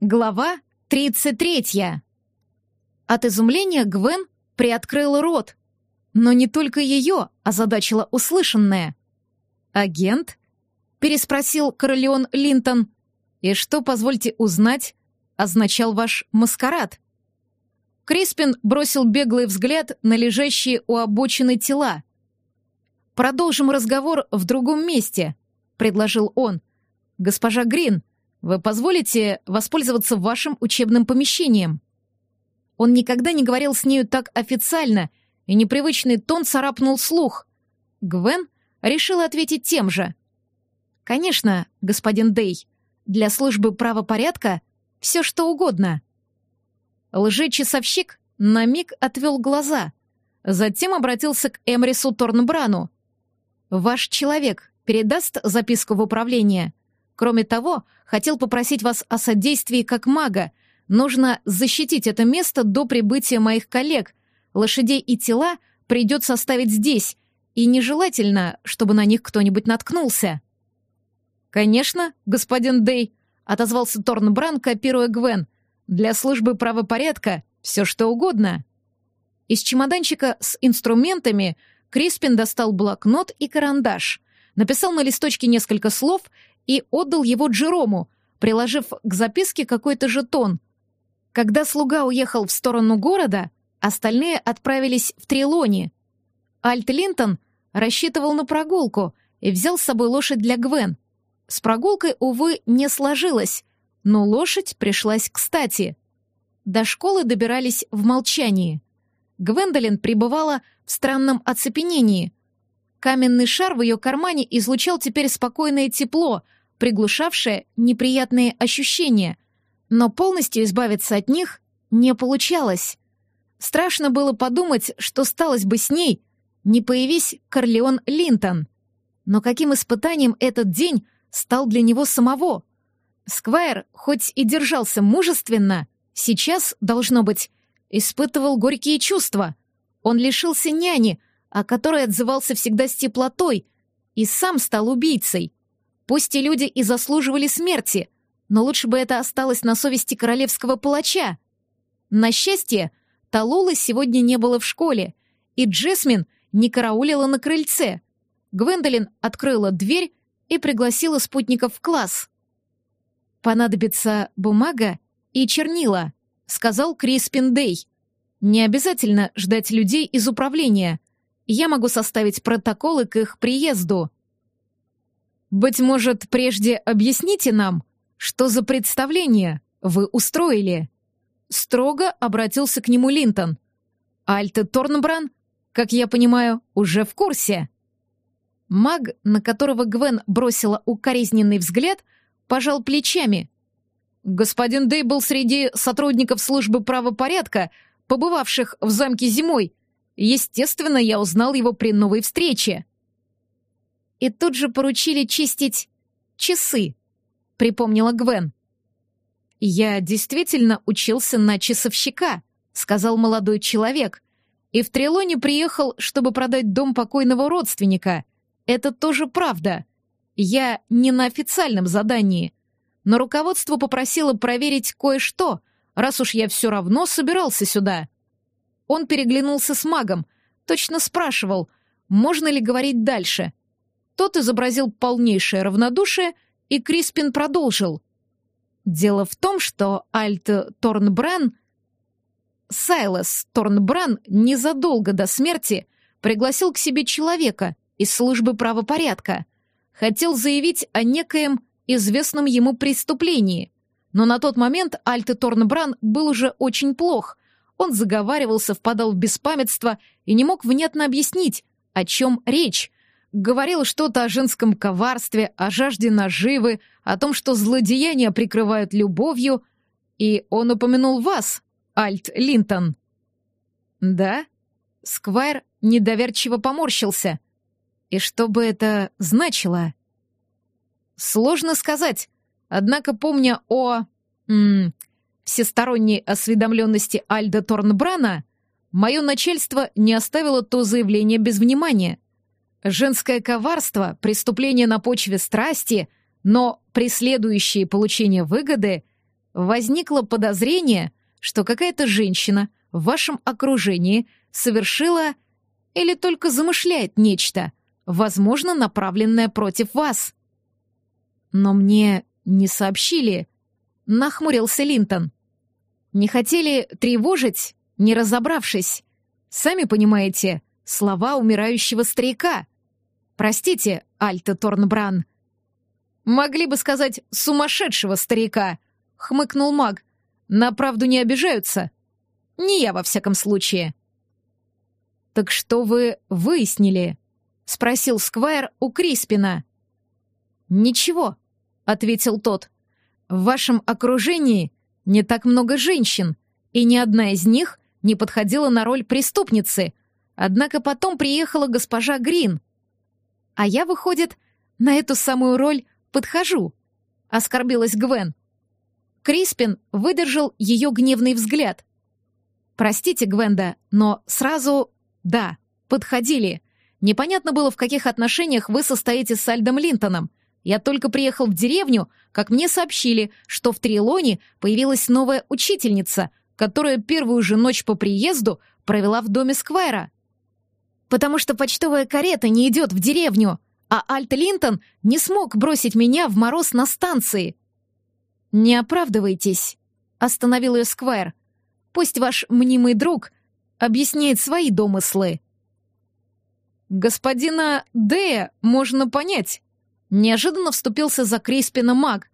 Глава 33. От изумления Гвен приоткрыла рот, но не только ее озадачило услышанное. «Агент?» — переспросил Королеон Линтон. «И что, позвольте узнать, означал ваш маскарад?» Криспин бросил беглый взгляд на лежащие у обочины тела. «Продолжим разговор в другом месте», — предложил он. «Госпожа Грин, вы позволите воспользоваться вашим учебным помещением?» Он никогда не говорил с нею так официально, и непривычный тон царапнул слух. Гвен решила ответить тем же. «Конечно, господин Дей, для службы правопорядка все что угодно». Лжечасовщик на миг отвел глаза, затем обратился к Эмрису Торнбрану. «Ваш человек передаст записку в управление?» Кроме того, хотел попросить вас о содействии как мага. Нужно защитить это место до прибытия моих коллег. Лошадей и тела придется оставить здесь, и нежелательно, чтобы на них кто-нибудь наткнулся». «Конечно, господин Дей», — отозвался Торнбран, копируя Гвен. «Для службы правопорядка все что угодно». Из чемоданчика с инструментами Криспин достал блокнот и карандаш, написал на листочке несколько слов и отдал его Джерому, приложив к записке какой-то жетон. Когда слуга уехал в сторону города, остальные отправились в Трилони. Альт Линтон рассчитывал на прогулку и взял с собой лошадь для Гвен. С прогулкой, увы, не сложилось, но лошадь пришлась кстати. До школы добирались в молчании. Гвендолин пребывала в странном оцепенении. Каменный шар в ее кармане излучал теперь спокойное тепло — приглушавшее неприятные ощущения, но полностью избавиться от них не получалось. Страшно было подумать, что сталось бы с ней, не появись Корлеон Линтон. Но каким испытанием этот день стал для него самого? Сквайр, хоть и держался мужественно, сейчас, должно быть, испытывал горькие чувства. Он лишился няни, о которой отзывался всегда с теплотой, и сам стал убийцей. Пусть и люди и заслуживали смерти, но лучше бы это осталось на совести королевского палача. На счастье, Талулы сегодня не было в школе, и Джесмин не караулила на крыльце. Гвендолин открыла дверь и пригласила спутников в класс. «Понадобится бумага и чернила», — сказал Криспин Дэй. «Не обязательно ждать людей из управления. Я могу составить протоколы к их приезду». «Быть может, прежде объясните нам, что за представление вы устроили?» Строго обратился к нему Линтон. «Альте Торнбран, как я понимаю, уже в курсе». Маг, на которого Гвен бросила укоризненный взгляд, пожал плечами. «Господин Дэй был среди сотрудников службы правопорядка, побывавших в замке зимой. Естественно, я узнал его при новой встрече» и тут же поручили чистить часы, припомнила Гвен. «Я действительно учился на часовщика», — сказал молодой человек, «и в Трилоне приехал, чтобы продать дом покойного родственника. Это тоже правда. Я не на официальном задании, но руководство попросило проверить кое-что, раз уж я все равно собирался сюда». Он переглянулся с магом, точно спрашивал, можно ли говорить дальше — тот изобразил полнейшее равнодушие, и Криспин продолжил. Дело в том, что Альт Торнбран... Сайлас Торнбран незадолго до смерти пригласил к себе человека из службы правопорядка. Хотел заявить о некоем известном ему преступлении. Но на тот момент Альт Торнбран был уже очень плох. Он заговаривался, впадал в беспамятство и не мог внятно объяснить, о чем речь, говорил что-то о женском коварстве, о жажде наживы, о том, что злодеяния прикрывают любовью, и он упомянул вас, Альт Линтон. Да? Сквайр недоверчиво поморщился. И что бы это значило? Сложно сказать. Однако, помня о... М, всесторонней осведомленности Альда Торнбрана, мое начальство не оставило то заявление без внимания — Женское коварство, преступление на почве страсти, но преследующие получение выгоды возникло подозрение, что какая-то женщина в вашем окружении совершила или только замышляет нечто, возможно, направленное против вас. Но мне не сообщили, нахмурился Линтон. Не хотели тревожить, не разобравшись. Сами понимаете, слова умирающего старика. Простите, Альта Торнбран. Могли бы сказать «сумасшедшего старика», — хмыкнул маг. На правду не обижаются. Не я, во всяком случае. «Так что вы выяснили?» — спросил Сквайр у Криспина. «Ничего», — ответил тот. «В вашем окружении не так много женщин, и ни одна из них не подходила на роль преступницы. Однако потом приехала госпожа Грин. А я, выходит, на эту самую роль подхожу», — оскорбилась Гвен. Криспин выдержал ее гневный взгляд. «Простите, Гвенда, но сразу... Да, подходили. Непонятно было, в каких отношениях вы состоите с Альдом Линтоном. Я только приехал в деревню, как мне сообщили, что в Трилоне появилась новая учительница, которая первую же ночь по приезду провела в доме Сквайра. Потому что почтовая карета не идет в деревню, а Альт Линтон не смог бросить меня в мороз на станции. «Не оправдывайтесь», — остановил ее Сквайр. «Пусть ваш мнимый друг объясняет свои домыслы». «Господина Дея можно понять», — неожиданно вступился за Криспина маг.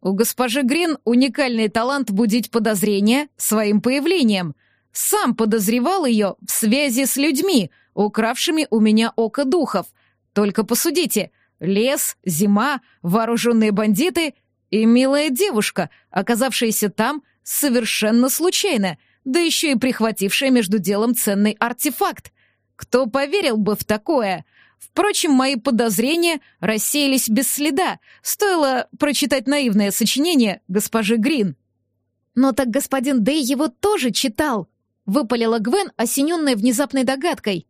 «У госпожи Грин уникальный талант будить подозрения своим появлением. Сам подозревал ее в связи с людьми, укравшими у меня око духов. Только посудите, лес, зима, вооруженные бандиты — и милая девушка, оказавшаяся там совершенно случайно, да еще и прихватившая между делом ценный артефакт. Кто поверил бы в такое? Впрочем, мои подозрения рассеялись без следа. Стоило прочитать наивное сочинение госпожи Грин. «Но так господин Дэй его тоже читал», — выпалила Гвен, осененная внезапной догадкой.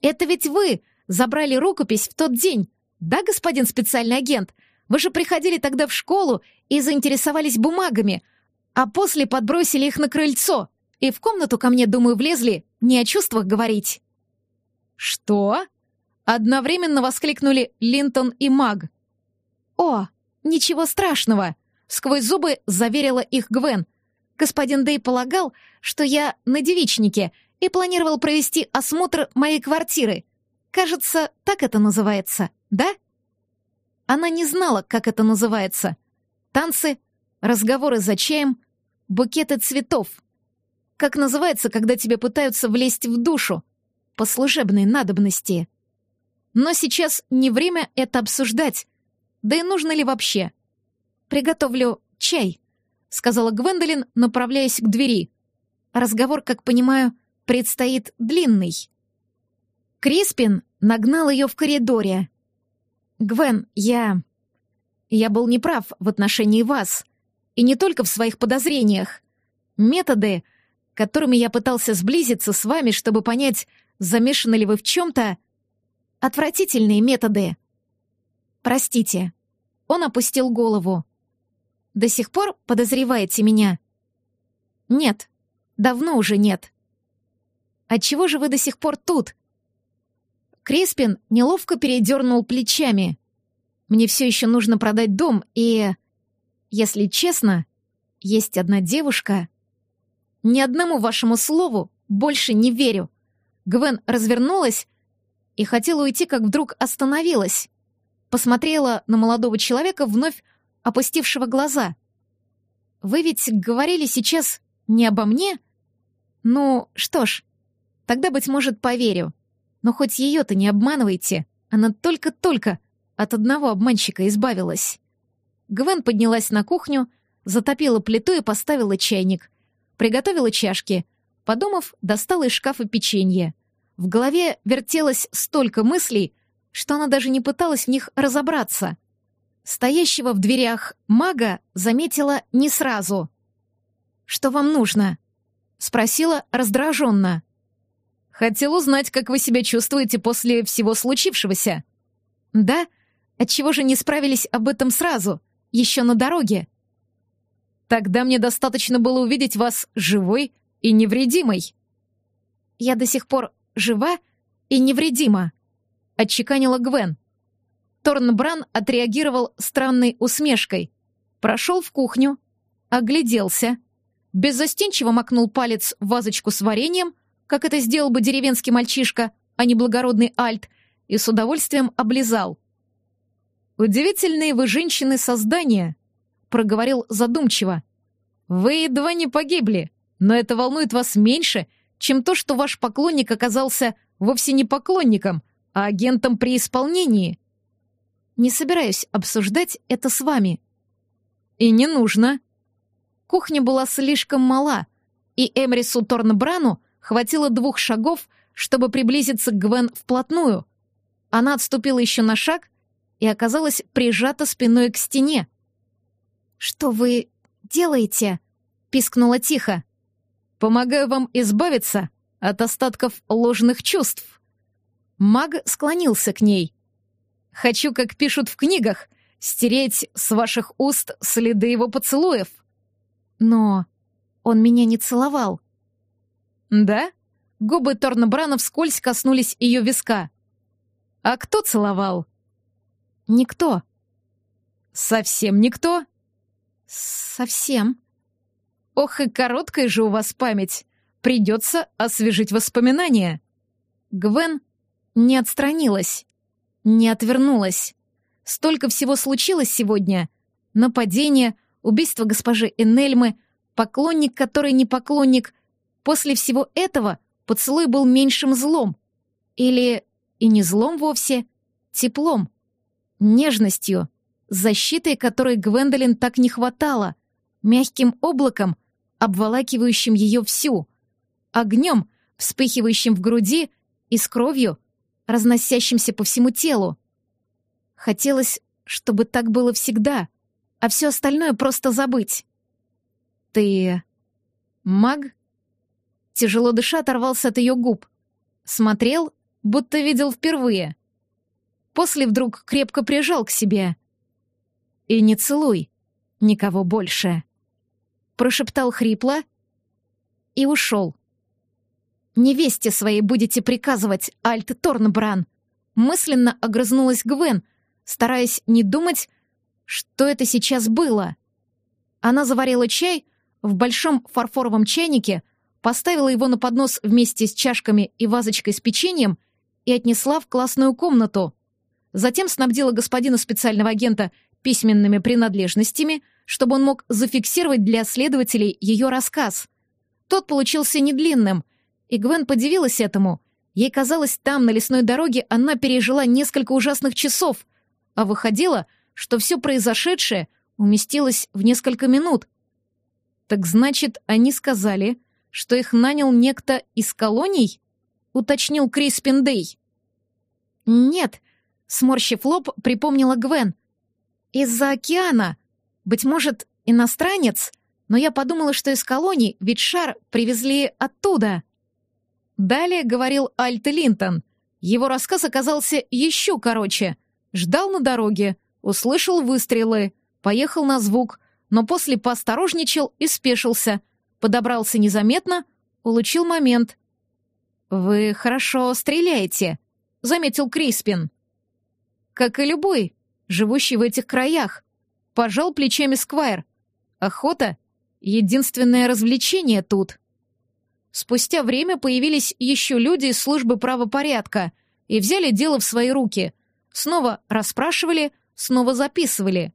«Это ведь вы забрали рукопись в тот день, да, господин специальный агент? Вы же приходили тогда в школу и заинтересовались бумагами, а после подбросили их на крыльцо, и в комнату ко мне, думаю, влезли не о чувствах говорить». «Что?» — одновременно воскликнули Линтон и Маг. «О, ничего страшного!» — сквозь зубы заверила их Гвен. «Господин Дэй полагал, что я на девичнике и планировал провести осмотр моей квартиры. Кажется, так это называется, да?» Она не знала, как это называется. Танцы, разговоры за чаем, букеты цветов. Как называется, когда тебе пытаются влезть в душу? По служебной надобности. Но сейчас не время это обсуждать. Да и нужно ли вообще? «Приготовлю чай», — сказала Гвендолин, направляясь к двери. Разговор, как понимаю, предстоит длинный. Криспин нагнал ее в коридоре. «Гвен, я... Я был неправ в отношении вас. И не только в своих подозрениях. Методы, которыми я пытался сблизиться с вами, чтобы понять, замешаны ли вы в чем-то... Отвратительные методы. Простите». Он опустил голову. «До сих пор подозреваете меня?» «Нет, давно уже нет». «Отчего же вы до сих пор тут?» Криспин неловко передернул плечами. «Мне все еще нужно продать дом, и... Если честно, есть одна девушка...» «Ни одному вашему слову больше не верю». Гвен развернулась и хотела уйти, как вдруг остановилась. Посмотрела на молодого человека, вновь опустившего глаза. «Вы ведь говорили сейчас не обо мне?» «Ну, что ж, тогда, быть может, поверю. Но хоть ее-то не обманывайте, она только-только от одного обманщика избавилась. Гвен поднялась на кухню, затопила плиту и поставила чайник. Приготовила чашки. Подумав, достала из шкафа печенье. В голове вертелось столько мыслей, что она даже не пыталась в них разобраться. Стоящего в дверях мага заметила не сразу. «Что вам нужно?» — спросила раздраженно. Хотел узнать, как вы себя чувствуете после всего случившегося. Да? Отчего же не справились об этом сразу, еще на дороге? Тогда мне достаточно было увидеть вас живой и невредимой. Я до сих пор жива и невредима, отчеканила Гвен. Торнбран отреагировал странной усмешкой. Прошел в кухню, огляделся, беззастенчиво макнул палец в вазочку с вареньем, как это сделал бы деревенский мальчишка, а не благородный альт, и с удовольствием облизал. «Удивительные вы женщины-создания», — проговорил задумчиво. «Вы едва не погибли, но это волнует вас меньше, чем то, что ваш поклонник оказался вовсе не поклонником, а агентом при исполнении. Не собираюсь обсуждать это с вами. И не нужно. Кухня была слишком мала, и Эмрису Торнбрану хватило двух шагов, чтобы приблизиться к Гвен вплотную. Она отступила еще на шаг и оказалась прижата спиной к стене. «Что вы делаете?» — пискнула тихо. «Помогаю вам избавиться от остатков ложных чувств». Маг склонился к ней. «Хочу, как пишут в книгах, стереть с ваших уст следы его поцелуев». «Но он меня не целовал». «Да?» Губы Торнбрана вскользь коснулись ее виска. «А кто целовал?» «Никто». «Совсем никто?» «Совсем». «Ох, и короткая же у вас память. Придется освежить воспоминания». Гвен не отстранилась, не отвернулась. Столько всего случилось сегодня. Нападение, убийство госпожи Энельмы, поклонник, который не поклонник. После всего этого поцелуй был меньшим злом. Или и не злом вовсе, теплом, нежностью, защитой, которой Гвендолин так не хватало, мягким облаком, обволакивающим ее всю, огнем, вспыхивающим в груди и с кровью, разносящимся по всему телу. Хотелось, чтобы так было всегда, а все остальное просто забыть. «Ты... маг?» Тяжело дыша оторвался от ее губ. Смотрел, будто видел впервые. После вдруг крепко прижал к себе. «И не целуй никого больше», — прошептал хрипло и ушел. «Невесте своей будете приказывать, Альт Торнбран», — мысленно огрызнулась Гвен, стараясь не думать, что это сейчас было. Она заварила чай в большом фарфоровом чайнике, поставила его на поднос вместе с чашками и вазочкой с печеньем и отнесла в классную комнату. Затем снабдила господина специального агента письменными принадлежностями, чтобы он мог зафиксировать для следователей ее рассказ. Тот получился недлинным, и Гвен подивилась этому. Ей казалось, там, на лесной дороге, она пережила несколько ужасных часов, а выходило, что все произошедшее уместилось в несколько минут. Так значит, они сказали, что их нанял некто из колоний? Уточнил Крис Пиндей. Нет, сморщив лоб, припомнила Гвен. Из-за океана. Быть может, иностранец? Но я подумала, что из колоний, ведь шар привезли оттуда. Далее говорил Альт Линтон. Его рассказ оказался еще короче. Ждал на дороге, услышал выстрелы, поехал на звук, но после поосторожничал и спешился, подобрался незаметно, улучил момент. «Вы хорошо стреляете», — заметил Криспин. «Как и любой, живущий в этих краях», — пожал плечами Сквайр. «Охота — единственное развлечение тут». Спустя время появились еще люди из службы правопорядка и взяли дело в свои руки. Снова расспрашивали, снова записывали.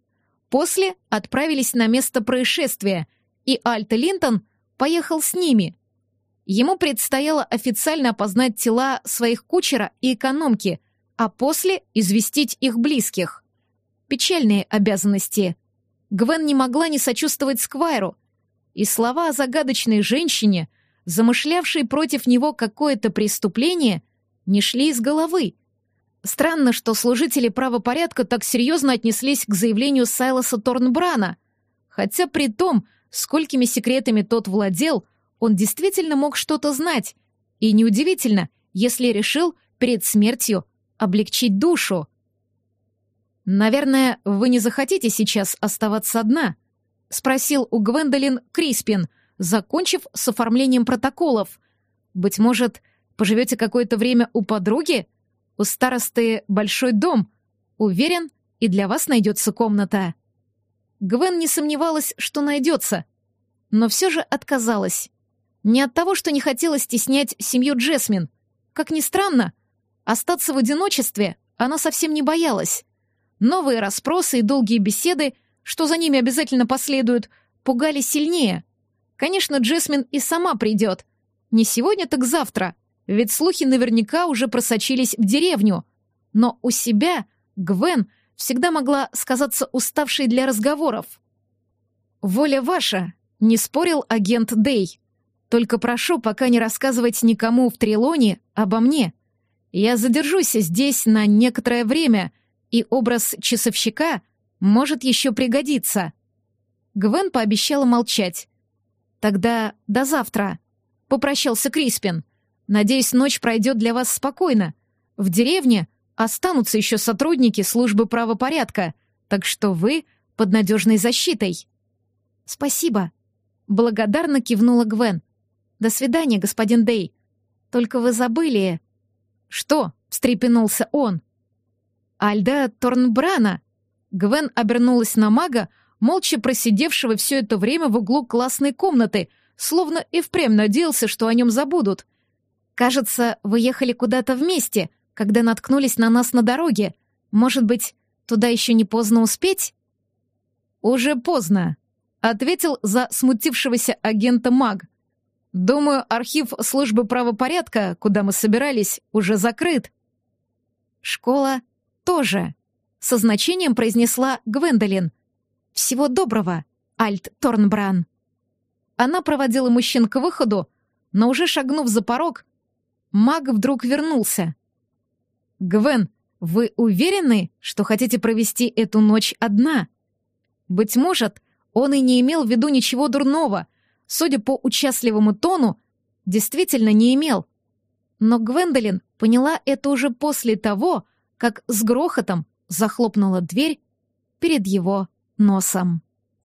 После отправились на место происшествия, и Альт Линтон поехал с ними. Ему предстояло официально опознать тела своих кучера и экономки, а после известить их близких. Печальные обязанности. Гвен не могла не сочувствовать Сквайру, и слова о загадочной женщине, замышлявшей против него какое-то преступление, не шли из головы. Странно, что служители правопорядка так серьезно отнеслись к заявлению Сайлоса Торнбрана, хотя при том, сколькими секретами тот владел, он действительно мог что-то знать. И неудивительно, если решил перед смертью облегчить душу. «Наверное, вы не захотите сейчас оставаться одна?» — спросил у Гвендолин Криспин, закончив с оформлением протоколов. «Быть может, поживете какое-то время у подруги? У старосты большой дом. Уверен, и для вас найдется комната». Гвен не сомневалась, что найдется, но все же отказалась. Не от того, что не хотела стеснять семью Джесмин. Как ни странно, остаться в одиночестве она совсем не боялась. Новые расспросы и долгие беседы, что за ними обязательно последуют, пугали сильнее. Конечно, Джесмин и сама придет. Не сегодня, так завтра, ведь слухи наверняка уже просочились в деревню. Но у себя Гвен всегда могла сказаться уставшей для разговоров. «Воля ваша», — не спорил агент Дей. Только прошу пока не рассказывать никому в Трилоне обо мне. Я задержусь здесь на некоторое время, и образ часовщика может еще пригодиться». Гвен пообещала молчать. «Тогда до завтра», — попрощался Криспин. «Надеюсь, ночь пройдет для вас спокойно. В деревне останутся еще сотрудники службы правопорядка, так что вы под надежной защитой». «Спасибо», — благодарно кивнула Гвен. «До свидания, господин Дей. Только вы забыли...» «Что?» — встрепенулся он. «Альда Торнбрана!» Гвен обернулась на мага, молча просидевшего все это время в углу классной комнаты, словно и впрямь надеялся, что о нем забудут. «Кажется, вы ехали куда-то вместе, когда наткнулись на нас на дороге. Может быть, туда еще не поздно успеть?» «Уже поздно», — ответил за смутившегося агента маг. Думаю, архив службы правопорядка, куда мы собирались, уже закрыт. Школа тоже. Со значением произнесла Гвендолин. Всего доброго, Альт Торнбран. Она проводила мужчин к выходу, но уже шагнув за порог, маг вдруг вернулся. «Гвен, вы уверены, что хотите провести эту ночь одна? Быть может, он и не имел в виду ничего дурного, судя по участливому тону, действительно не имел. Но Гвендолин поняла это уже после того, как с грохотом захлопнула дверь перед его носом.